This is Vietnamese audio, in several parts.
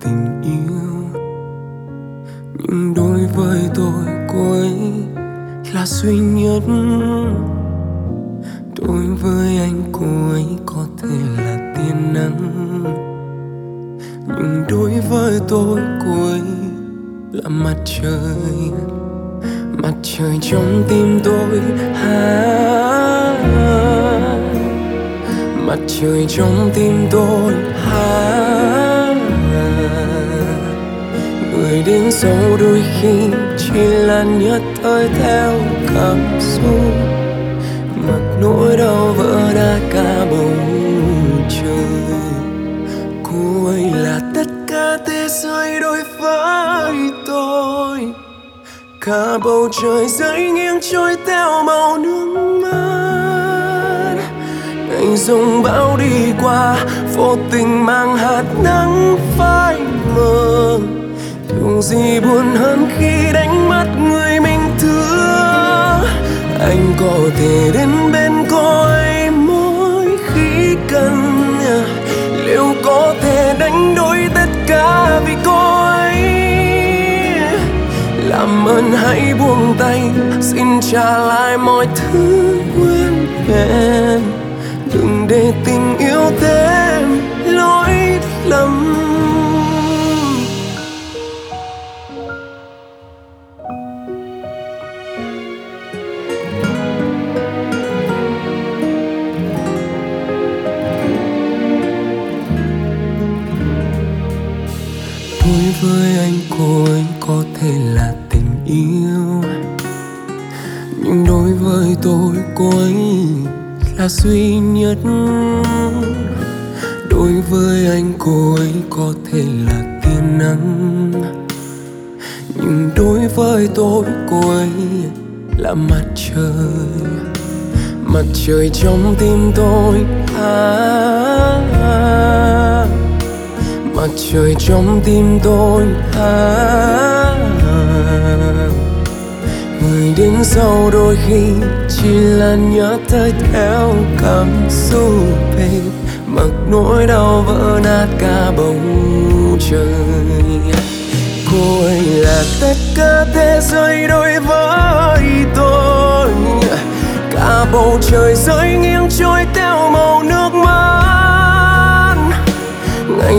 tình yêu. Nhưng đối với tôi, cô ấy là duy nhất. Đối với anh, cô ấy có thể là tia nắng nhưng đối với tôi, cô ấy là mặt trời. Mặt trời trong tim tôi. Ha mặt trời trong tim tôi. ha người đến dấu đôi khi chỉ là nhất thời theo cảm xúc. Mặc nỗi đau vỡ đã cả bầu trời. Cô ấy là tất cả thế giới đối với tôi. Cả bầu trời rơi nghiêng trôi theo màu nước mắt. Ngày dòng bão đi qua, vô tình mang hạt nắng phai mờ điều gì buồn hơn khi đánh mất người mình thương, anh có thể đến bên cô ấy mỗi khi cần. Liệu có thể đánh đổi tất cả vì cô ấy làm ơn hãy buông tay, xin trả lại mọi thứ nguyên vẹn. Với anh cô ấy có thể là tình yêu. Nhưng đối với tôi cô ấy là duy nhất. Đối với anh cô ấy có thể là tia nắng. Nhưng đối với tôi cô ấy là mặt trời. Mặt trời trong tim tôi à, à, à mặt trời trong tim tôi à, người đến sau đôi khi chỉ là nhớ tới theo cảm xúc về mặc nỗi đau vỡ nát cả bầu trời. Cô ấy là tất cả thế giới đối với tôi. Cả bầu trời rơi nghiêng trôi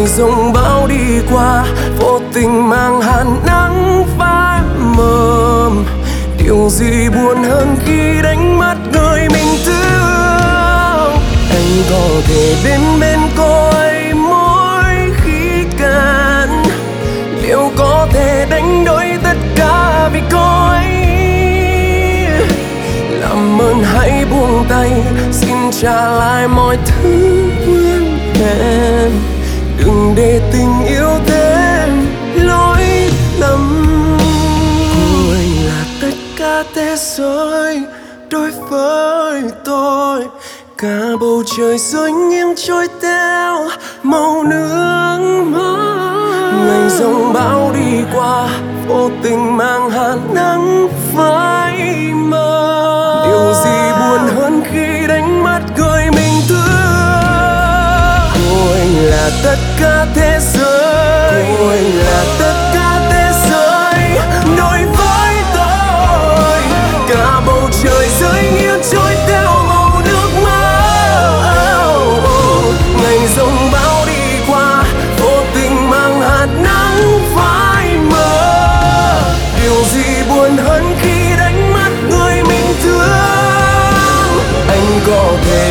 rồi dòng bão đi qua, vô tình mang hàn nắng phai mờ điều gì buồn hơn khi đánh mất người mình thương? Anh có thể đến bên cô ấy mỗi khi cần liệu có thể đánh đổi tất cả vì cô ấy làm ơn hãy buông tay, xin trả lại mọi thứ nguyên vẹn đừng để tình yêu thêm lỗi lầm. Cô anh là tất cả thế giới đối với tôi. Cả bầu trời rơi nghiêng trôi theo màu nước mắt ngày dòng bão đi qua, vô tình tất cả thế giới. Ấy là tất cả thế giới đối với tôi. Cả bầu trời rơi nghiêng trôi theo màu nước mắt ngày dòng bão đi qua vô tình mang hạt nắng phai mờ. Điều gì buồn hơn khi đánh mất người mình thương? Anh có thể